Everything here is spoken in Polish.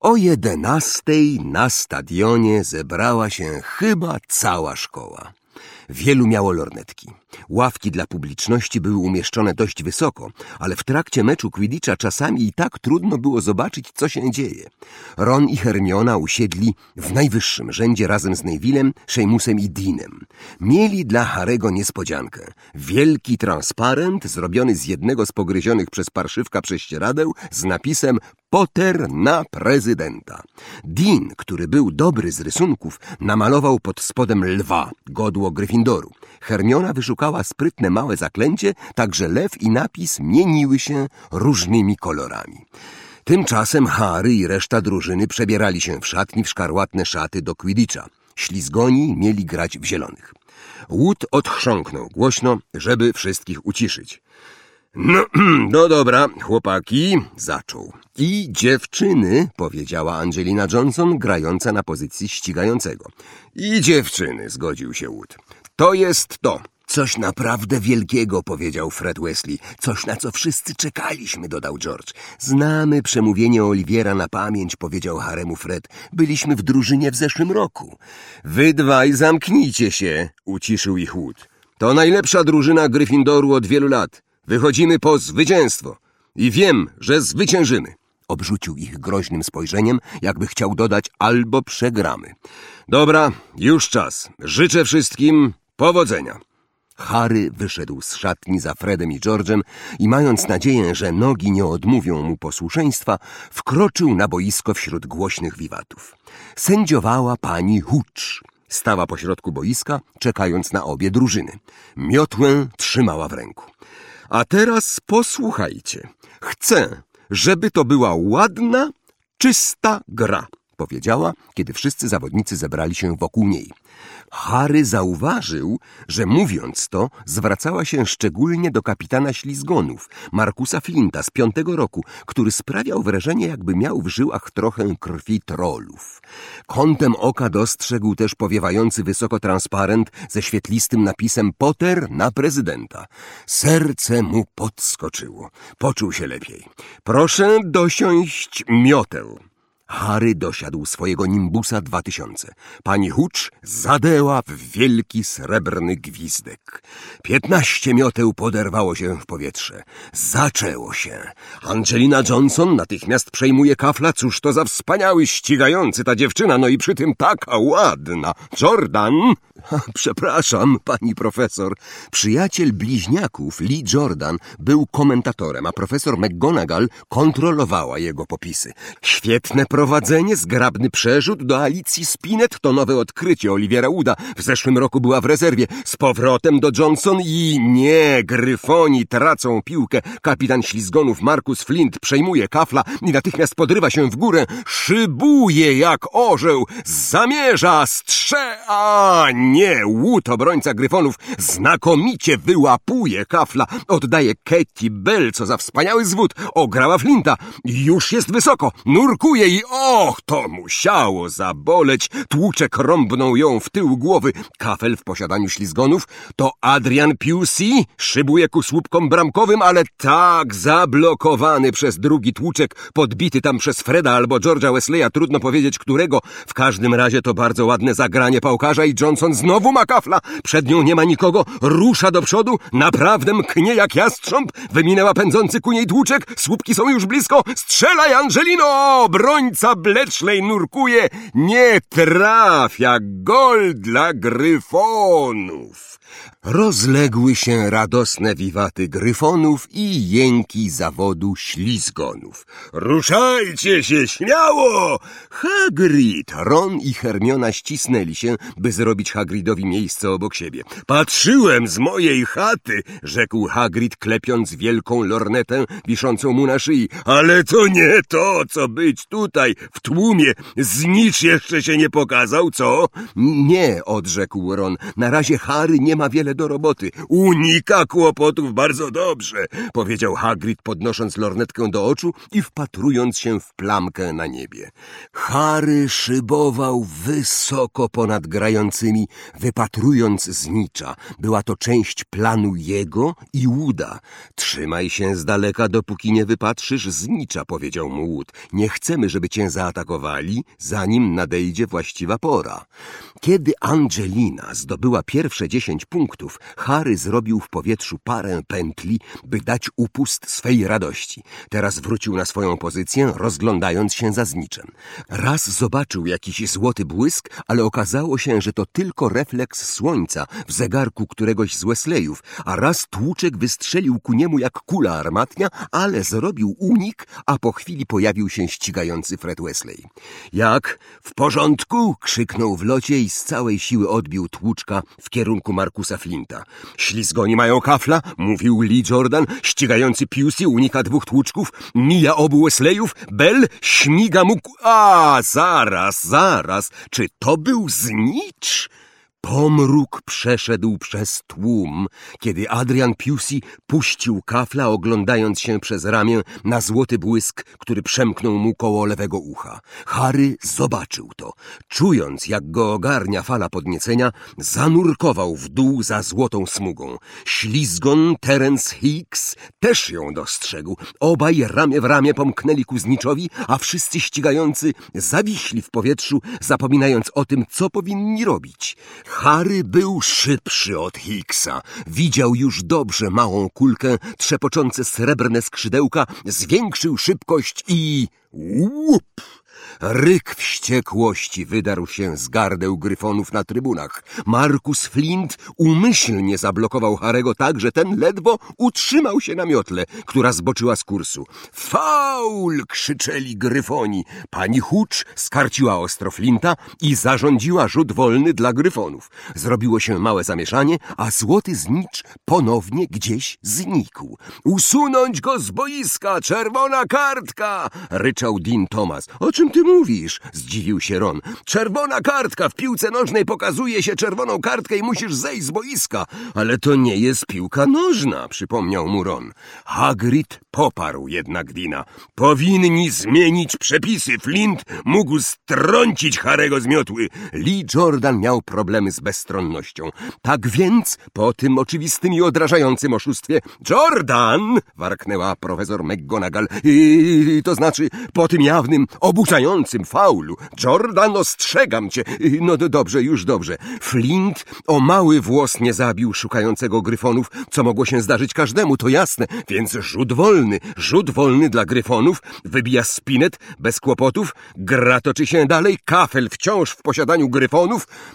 O jedenastej na stadionie zebrała się chyba cała szkoła. Wielu miało lornetki. Ławki dla publiczności były umieszczone dość wysoko, ale w trakcie meczu Quidditcha czasami i tak trudno było zobaczyć, co się dzieje. Ron i Hermiona usiedli w najwyższym rzędzie razem z Nevillem, Seamusem i Deanem. Mieli dla Harego niespodziankę. Wielki transparent zrobiony z jednego z pogryzionych przez parszywka prześcieradeł z napisem Potter na prezydenta. Dean, który był dobry z rysunków, namalował pod spodem lwa, godło Gryffindoru. Hermiona wyszukała sprytne małe zaklęcie, tak że lew i napis mieniły się różnymi kolorami. Tymczasem Harry i reszta drużyny przebierali się w szatni w szkarłatne szaty do Quidditcha. Ślizgoni mieli grać w zielonych. Wood odchrząknął głośno, żeby wszystkich uciszyć. No, no dobra, chłopaki, zaczął. I dziewczyny, powiedziała Angelina Johnson, grająca na pozycji ścigającego. I dziewczyny, zgodził się Wood. To jest to. Coś naprawdę wielkiego, powiedział Fred Wesley. Coś, na co wszyscy czekaliśmy, dodał George. Znamy przemówienie Oliwiera na pamięć, powiedział Haremu Fred. Byliśmy w drużynie w zeszłym roku. Wy dwaj zamknijcie się, uciszył ich Wood. To najlepsza drużyna Gryffindoru od wielu lat. Wychodzimy po zwycięstwo. I wiem, że zwyciężymy. Obrzucił ich groźnym spojrzeniem, jakby chciał dodać albo przegramy. Dobra, już czas. Życzę wszystkim powodzenia. Harry wyszedł z szatni za Fredem i George'em i mając nadzieję, że nogi nie odmówią mu posłuszeństwa, wkroczył na boisko wśród głośnych wiwatów. Sędziowała pani Hucz. Stała pośrodku boiska, czekając na obie drużyny. Miotłę trzymała w ręku. A teraz posłuchajcie. Chcę, żeby to była ładna, czysta gra, powiedziała, kiedy wszyscy zawodnicy zebrali się wokół niej. Harry zauważył, że mówiąc to, zwracała się szczególnie do kapitana ślizgonów, Markusa Flinta z piątego roku, który sprawiał wrażenie, jakby miał w żyłach trochę krwi trolów. Kątem oka dostrzegł też powiewający wysoko transparent ze świetlistym napisem Potter na prezydenta. Serce mu podskoczyło. Poczuł się lepiej. Proszę dosiąść miotę. Harry dosiadł swojego Nimbusa 2000. Pani Hucz zadeła w wielki srebrny gwizdek. Piętnaście mioteł poderwało się w powietrze. Zaczęło się. Angelina Johnson natychmiast przejmuje kafla. Cóż to za wspaniały ścigający ta dziewczyna, no i przy tym taka ładna. Jordan! Przepraszam, pani profesor. Przyjaciel bliźniaków, Lee Jordan, był komentatorem, a profesor McGonagall kontrolowała jego popisy. Świetne prowadzenie, zgrabny przerzut do Alicji Spinet to nowe odkrycie Oliwiera Uda. W zeszłym roku była w rezerwie. Z powrotem do Johnson i nie, gryfoni tracą piłkę. Kapitan ślizgonów Markus Flint przejmuje kafla i natychmiast podrywa się w górę. Szybuje jak orzeł. Zamierza, strze... A nie, łód obrońca gryfonów znakomicie wyłapuje kafla. Oddaje Katie Bell, co za wspaniały zwód. Ograła Flinta. Już jest wysoko. Nurkuje i och, to musiało zaboleć. Tłuczek rąbnął ją w tył głowy. Kafel w posiadaniu ślizgonów to Adrian Pusey. Szybuje ku słupkom bramkowym, ale tak zablokowany przez drugi tłuczek, podbity tam przez Freda albo George'a Wesleya, trudno powiedzieć którego. W każdym razie to bardzo ładne zagranie pałkarza i Johnson znowu ma kafla. Przed nią nie ma nikogo. Rusza do przodu. Naprawdę mknie jak jastrząb. Wyminęła pędzący ku niej tłuczek. Słupki są już blisko. Strzelaj, Angelino! Obrońca Bletchley nurkuje. Nie trafia. Gol dla gryfonów. Rozległy się radosne wiwaty gryfonów i jęki zawodu ślizgonów. Ruszajcie się śmiało! Hagrid! Ron i Hermiona ścisnęli się, by zrobić Hagridowi miejsce obok siebie. Patrzyłem z mojej chaty, rzekł Hagrid, klepiąc wielką lornetę wiszącą mu na szyi. Ale to nie to, co być tutaj, w tłumie. Znicz jeszcze się nie pokazał, co? Nie, odrzekł Ron. Na razie Harry nie ma wiele do roboty. Unika kłopotów bardzo dobrze, powiedział Hagrid, podnosząc lornetkę do oczu i wpatrując się w plamkę na niebie. Harry szybował wysoko ponad grającymi, wypatrując znicza. Była to część planu jego i Łuda. Trzymaj się z daleka, dopóki nie wypatrzysz znicza, powiedział mu Łód. Nie chcemy, żeby cię zaatakowali, zanim nadejdzie właściwa pora. Kiedy Angelina zdobyła pierwsze dziesięć punktów, Harry zrobił w powietrzu parę pętli, by dać upust swej radości. Teraz wrócił na swoją pozycję, rozglądając się za zniczem. Raz zobaczył jakiś złoty błysk, ale okazało się, że to tylko refleks słońca w zegarku któregoś z Wesleyów, a raz tłuczek wystrzelił ku niemu jak kula armatnia, ale zrobił unik, a po chwili pojawił się ścigający Fred Wesley. Jak? W porządku? krzyknął w locie i z całej siły odbił tłuczka w kierunku Markusa Flinta. Ślizgoni mają kafla, mówił Lee Jordan, ścigający Pusey unika dwóch tłuczków, mija obu Wesleyów, Bell śmiga mu... A, zaraz, zaraz, czy to był znicz? Pomruk przeszedł przez tłum, kiedy Adrian Pusey puścił kafla, oglądając się przez ramię na złoty błysk, który przemknął mu koło lewego ucha. Harry zobaczył to. Czując, jak go ogarnia fala podniecenia, zanurkował w dół za złotą smugą. Ślizgon Terence Hicks też ją dostrzegł. Obaj ramię w ramię pomknęli ku zniczowi, a wszyscy ścigający zawiśli w powietrzu, zapominając o tym, co powinni robić. Harry był szybszy od Hicksa. Widział już dobrze małą kulkę, trzepoczące srebrne skrzydełka, zwiększył szybkość i... Łup! Ryk wściekłości wydarł się z gardeł gryfonów na trybunach. Markus Flint umyślnie zablokował Harego tak, że ten ledwo utrzymał się na miotle, która zboczyła z kursu. Faul! krzyczeli gryfoni. Pani Hucz skarciła ostro Flinta i zarządziła rzut wolny dla gryfonów. Zrobiło się małe zamieszanie, a złoty znicz ponownie gdzieś znikł. Usunąć go z boiska! Czerwona kartka! ryczał Dean Thomas. O czym ty mówisz? Zdziwił się Ron. Czerwona kartka w piłce nożnej pokazuje się czerwoną kartkę i musisz zejść z boiska. Ale to nie jest piłka nożna, przypomniał mu Ron. Hagrid poparł jednak Dina. Powinni zmienić przepisy. Flint mógł strącić Harego z miotły. Lee Jordan miał problemy z bezstronnością. Tak więc, po tym oczywistym i odrażającym oszustwie, Jordan! warknęła profesor McGonagall. I, to znaczy, po tym jawnym, obuczającym faulu. Jordan, ostrzegam cię. No dobrze, już dobrze. Flint o mały włos nie zabił szukającego gryfonów, co mogło się zdarzyć każdemu, to jasne. Więc rzut wolny, rzut wolny dla gryfonów, wybija spinet bez kłopotów, gra toczy się dalej, kafel wciąż w posiadaniu gryfonów.